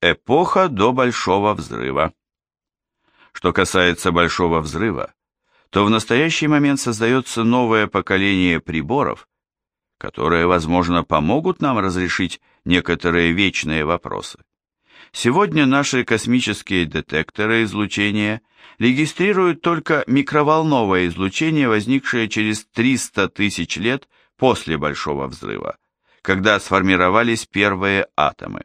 Эпоха до Большого Взрыва. Что касается Большого Взрыва, то в настоящий момент создается новое поколение приборов, которые, возможно, помогут нам разрешить некоторые вечные вопросы. Сегодня наши космические детекторы излучения регистрируют только микроволновое излучение, возникшее через 300 тысяч лет после Большого Взрыва, когда сформировались первые атомы.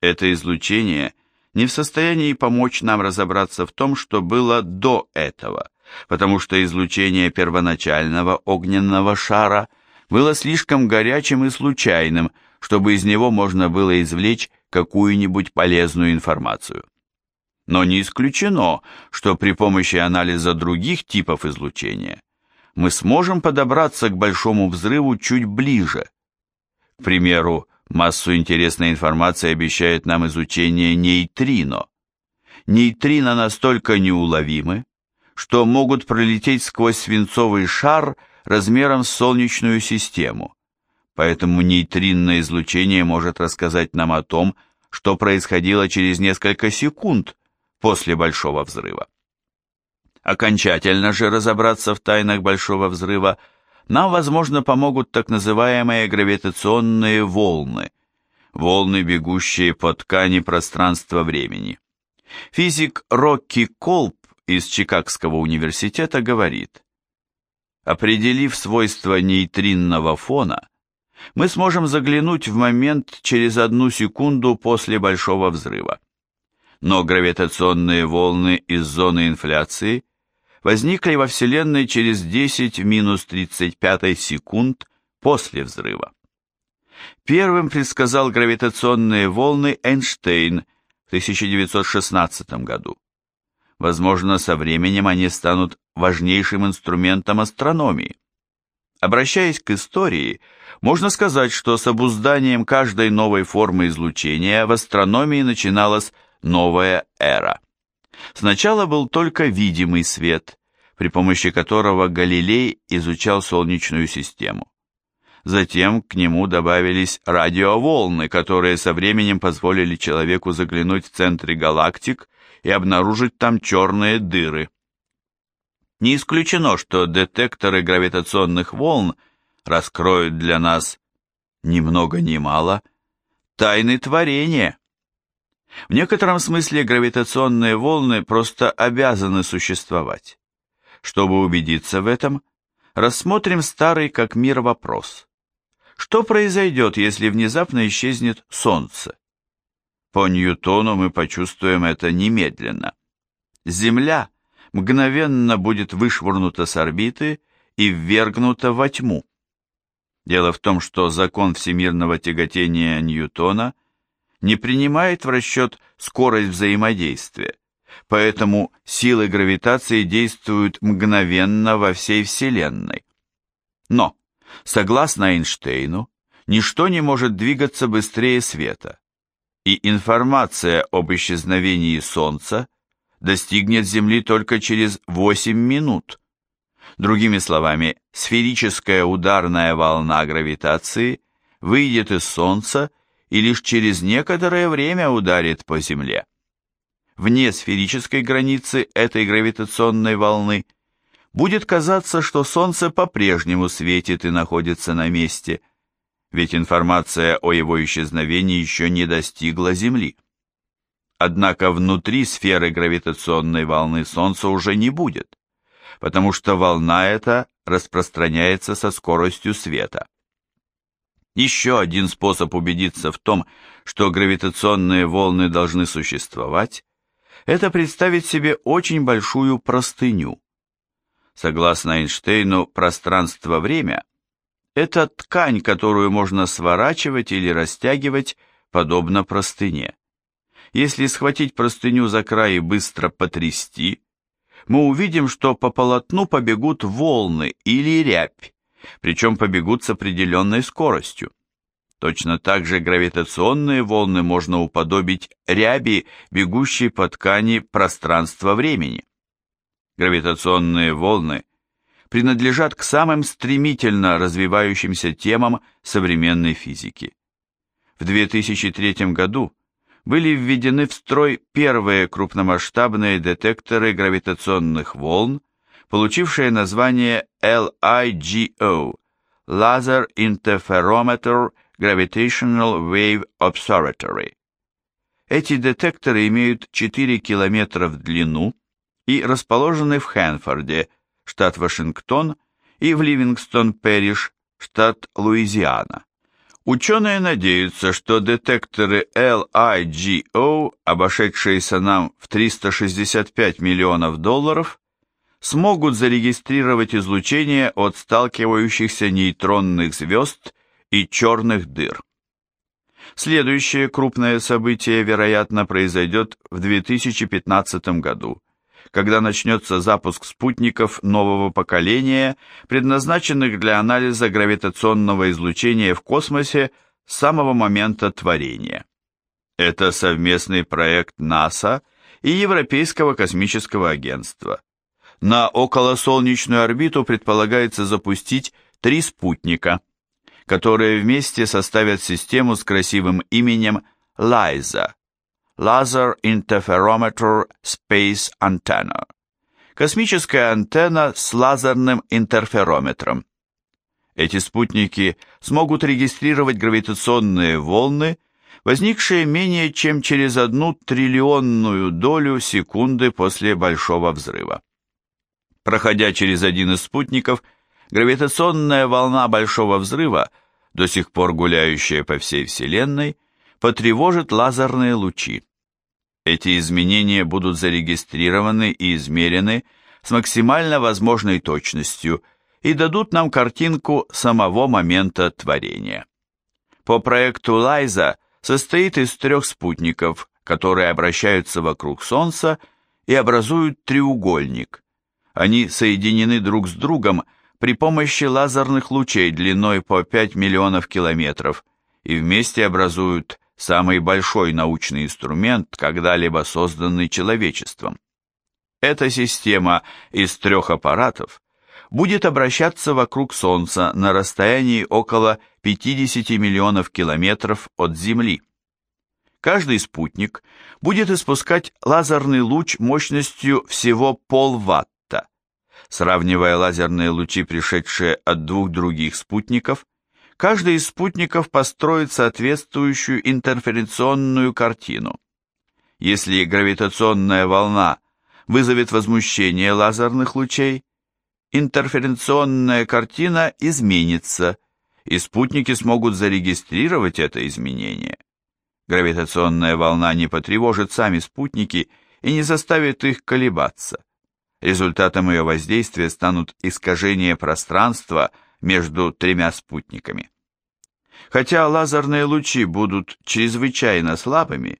Это излучение не в состоянии помочь нам разобраться в том, что было до этого, потому что излучение первоначального огненного шара было слишком горячим и случайным, чтобы из него можно было извлечь какую-нибудь полезную информацию. Но не исключено, что при помощи анализа других типов излучения мы сможем подобраться к большому взрыву чуть ближе. К примеру, Массу интересной информации обещает нам изучение нейтрино. Нейтрино настолько неуловимы, что могут пролететь сквозь свинцовый шар размером с Солнечную систему. Поэтому нейтринное излучение может рассказать нам о том, что происходило через несколько секунд после Большого взрыва. Окончательно же разобраться в тайнах Большого взрыва – нам, возможно, помогут так называемые гравитационные волны, волны, бегущие по ткани пространства-времени. Физик Рокки Колб из Чикагского университета говорит, определив свойства нейтринного фона, мы сможем заглянуть в момент через одну секунду после Большого взрыва. Но гравитационные волны из зоны инфляции возникли во Вселенной через 10 в минус 35 секунд после взрыва. Первым предсказал гравитационные волны Эйнштейн в 1916 году. Возможно, со временем они станут важнейшим инструментом астрономии. Обращаясь к истории, можно сказать, что с обузданием каждой новой формы излучения в астрономии начиналась новая эра. Сначала был только видимый свет, при помощи которого Галилей изучал Солнечную систему. Затем к нему добавились радиоволны, которые со временем позволили человеку заглянуть в центры галактик и обнаружить там черные дыры. Не исключено, что детекторы гравитационных волн раскроют для нас ни много ни мало тайны творения. В некотором смысле гравитационные волны просто обязаны существовать. Чтобы убедиться в этом, рассмотрим старый как мир вопрос. Что произойдет, если внезапно исчезнет Солнце? По Ньютону мы почувствуем это немедленно. Земля мгновенно будет вышвырнута с орбиты и ввергнута во тьму. Дело в том, что закон всемирного тяготения Ньютона не принимает в расчет скорость взаимодействия, поэтому силы гравитации действуют мгновенно во всей Вселенной. Но, согласно Эйнштейну, ничто не может двигаться быстрее света, и информация об исчезновении Солнца достигнет Земли только через 8 минут. Другими словами, сферическая ударная волна гравитации выйдет из Солнца и лишь через некоторое время ударит по Земле. Вне сферической границы этой гравитационной волны будет казаться, что Солнце по-прежнему светит и находится на месте, ведь информация о его исчезновении еще не достигла Земли. Однако внутри сферы гравитационной волны Солнца уже не будет, потому что волна эта распространяется со скоростью света. Еще один способ убедиться в том, что гравитационные волны должны существовать, это представить себе очень большую простыню. Согласно Эйнштейну, пространство-время – это ткань, которую можно сворачивать или растягивать, подобно простыне. Если схватить простыню за край и быстро потрясти, мы увидим, что по полотну побегут волны или рябь, причем побегут с определенной скоростью. Точно так же гравитационные волны можно уподобить ряби, бегущей по ткани пространства-времени. Гравитационные волны принадлежат к самым стремительно развивающимся темам современной физики. В 2003 году были введены в строй первые крупномасштабные детекторы гравитационных волн, получившие название LIGO – Laser Interferometer Gravitational Wave Observatory. Эти детекторы имеют 4 километра в длину и расположены в Хэнфорде, штат Вашингтон, и в Ливингстон-Пэриш, штат Луизиана. Ученые надеются, что детекторы LIGO, обошедшиеся нам в 365 миллионов долларов, смогут зарегистрировать излучение от сталкивающихся нейтронных звезд и черных дыр. Следующее крупное событие, вероятно, произойдет в 2015 году, когда начнется запуск спутников нового поколения, предназначенных для анализа гравитационного излучения в космосе с самого момента творения. Это совместный проект НАСА и Европейского космического агентства. На околосолнечную орбиту предполагается запустить три спутника, которые вместе составят систему с красивым именем LISA Laser Interferometer Space Antenna космическая антенна с лазерным интерферометром. Эти спутники смогут регистрировать гравитационные волны, возникшие менее чем через одну триллионную долю секунды после Большого взрыва. Проходя через один из спутников, гравитационная волна Большого взрыва, до сих пор гуляющая по всей Вселенной, потревожит лазерные лучи. Эти изменения будут зарегистрированы и измерены с максимально возможной точностью и дадут нам картинку самого момента творения. По проекту Лайза состоит из трех спутников, которые обращаются вокруг Солнца и образуют треугольник. Они соединены друг с другом при помощи лазерных лучей длиной по 5 миллионов километров и вместе образуют самый большой научный инструмент, когда-либо созданный человечеством. Эта система из трех аппаратов будет обращаться вокруг Солнца на расстоянии около 50 миллионов километров от Земли. Каждый спутник будет испускать лазерный луч мощностью всего полватта. Сравнивая лазерные лучи, пришедшие от двух других спутников, каждый из спутников построит соответствующую интерференционную картину. Если гравитационная волна вызовет возмущение лазерных лучей, интерференционная картина изменится, и спутники смогут зарегистрировать это изменение. Гравитационная волна не потревожит сами спутники и не заставит их колебаться. Результатом ее воздействия станут искажения пространства – между тремя спутниками. Хотя лазерные лучи будут чрезвычайно слабыми,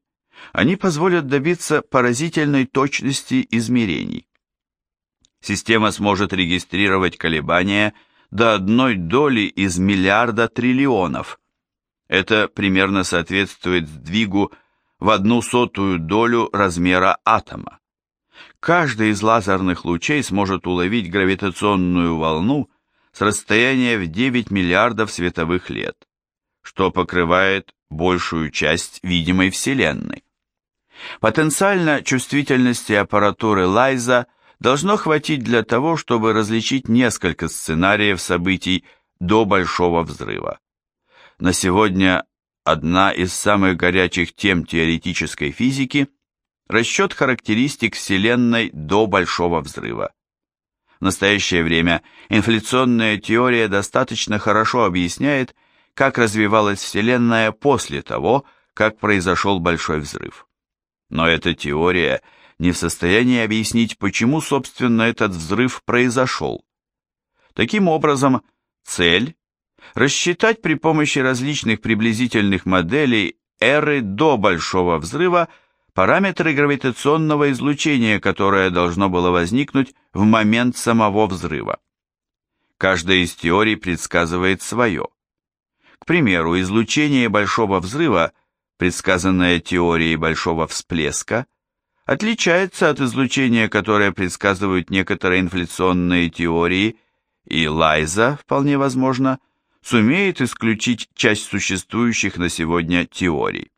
они позволят добиться поразительной точности измерений. Система сможет регистрировать колебания до одной доли из миллиарда триллионов. Это примерно соответствует сдвигу в одну сотую долю размера атома. Каждый из лазерных лучей сможет уловить гравитационную волну с расстояния в 9 миллиардов световых лет, что покрывает большую часть видимой Вселенной. Потенциально чувствительности аппаратуры Лайза должно хватить для того, чтобы различить несколько сценариев событий до Большого взрыва. На сегодня одна из самых горячих тем теоретической физики – расчет характеристик Вселенной до Большого взрыва. В настоящее время инфляционная теория достаточно хорошо объясняет, как развивалась Вселенная после того, как произошел Большой взрыв. Но эта теория не в состоянии объяснить, почему, собственно, этот взрыв произошел. Таким образом, цель – рассчитать при помощи различных приблизительных моделей эры до Большого взрыва – параметры гравитационного излучения, которое должно было возникнуть в момент самого взрыва. Каждая из теорий предсказывает свое. К примеру, излучение Большого взрыва, предсказанное теорией Большого всплеска, отличается от излучения, которое предсказывают некоторые инфляционные теории, и Лайза, вполне возможно, сумеет исключить часть существующих на сегодня теорий.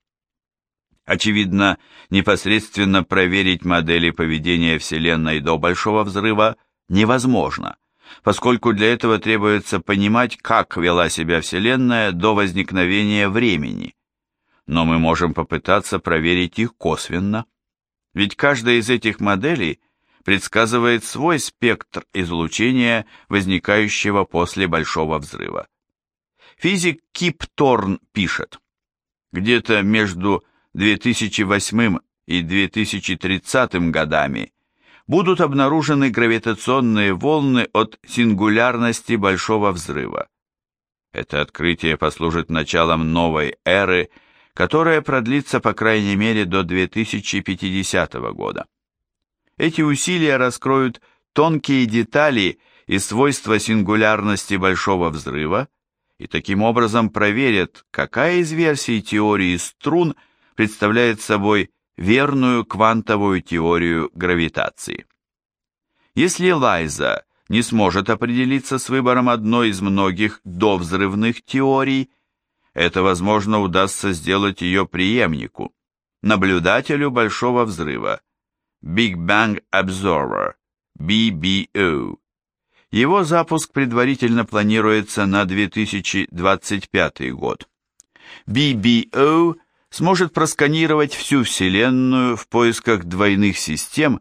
Очевидно, непосредственно проверить модели поведения Вселенной до Большого Взрыва невозможно, поскольку для этого требуется понимать, как вела себя Вселенная до возникновения времени. Но мы можем попытаться проверить их косвенно. Ведь каждая из этих моделей предсказывает свой спектр излучения, возникающего после Большого Взрыва. Физик Кип Торн пишет, где-то между 2008 и 2030 годами будут обнаружены гравитационные волны от сингулярности Большого Взрыва. Это открытие послужит началом новой эры, которая продлится по крайней мере до 2050 года. Эти усилия раскроют тонкие детали и свойства сингулярности Большого Взрыва и таким образом проверят, какая из версий теории струн представляет собой верную квантовую теорию гравитации. Если Лайза не сможет определиться с выбором одной из многих довзрывных теорий, это, возможно, удастся сделать ее преемнику, наблюдателю Большого Взрыва, Big Bang Observer, BBO. Его запуск предварительно планируется на 2025 год. BBO сможет просканировать всю Вселенную в поисках двойных систем,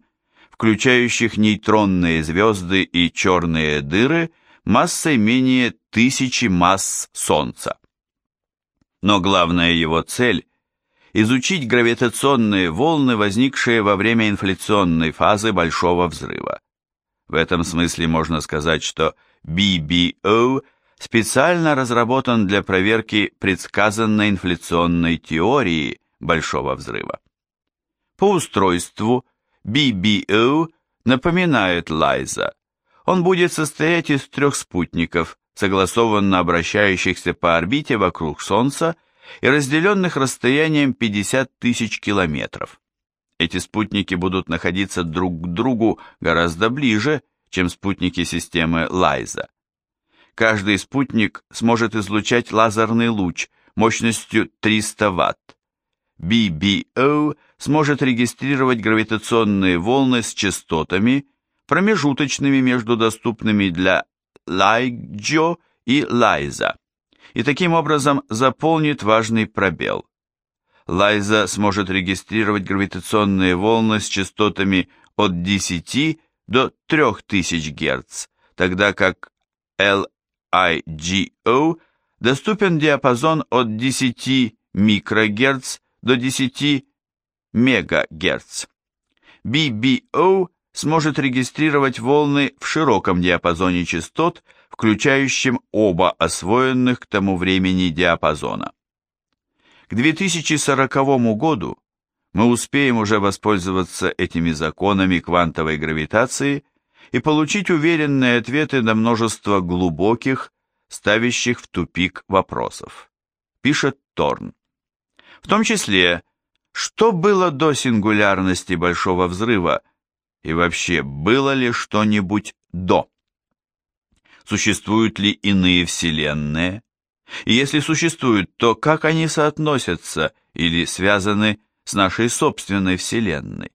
включающих нейтронные звезды и черные дыры массой менее тысячи масс Солнца. Но главная его цель – изучить гравитационные волны, возникшие во время инфляционной фазы Большого Взрыва. В этом смысле можно сказать, что BBO специально разработан для проверки предсказанной инфляционной теории Большого Взрыва. По устройству BBO напоминает Лайза. Он будет состоять из трех спутников, согласованно обращающихся по орбите вокруг Солнца и разделенных расстоянием 50 тысяч километров. Эти спутники будут находиться друг к другу гораздо ближе, чем спутники системы Лайза. Каждый спутник сможет излучать лазерный луч мощностью 300 Вт. BBO сможет регистрировать гравитационные волны с частотами, промежуточными между доступными для LIGO и LISA, и таким образом заполнит важный пробел. LISA сможет регистрировать гравитационные волны с частотами от 10 до 3000 Гц, тогда как LIGO доступен диапазон от 10 микрогерц до 10 мегагерц. BBO сможет регистрировать волны в широком диапазоне частот, включающем оба освоенных к тому времени диапазона. К 2040 году мы успеем уже воспользоваться этими законами квантовой гравитации и получить уверенные ответы на множество глубоких, ставящих в тупик вопросов. Пишет Торн. В том числе, что было до сингулярности Большого Взрыва и вообще было ли что-нибудь до? Существуют ли иные вселенные? И если существуют, то как они соотносятся или связаны с нашей собственной Вселенной?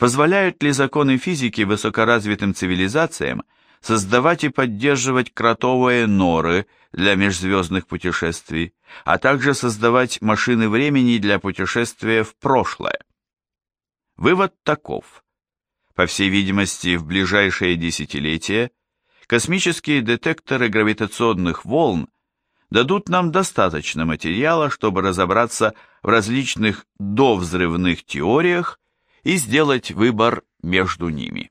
Позволяют ли законы физики высокоразвитым цивилизациям создавать и поддерживать кротовые норы для межзвездных путешествий, а также создавать машины времени для путешествия в прошлое? Вывод таков. По всей видимости, в ближайшие десятилетия космические детекторы гравитационных волн дадут нам достаточно материала, чтобы разобраться в различных довзрывных теориях и сделать выбор между ними.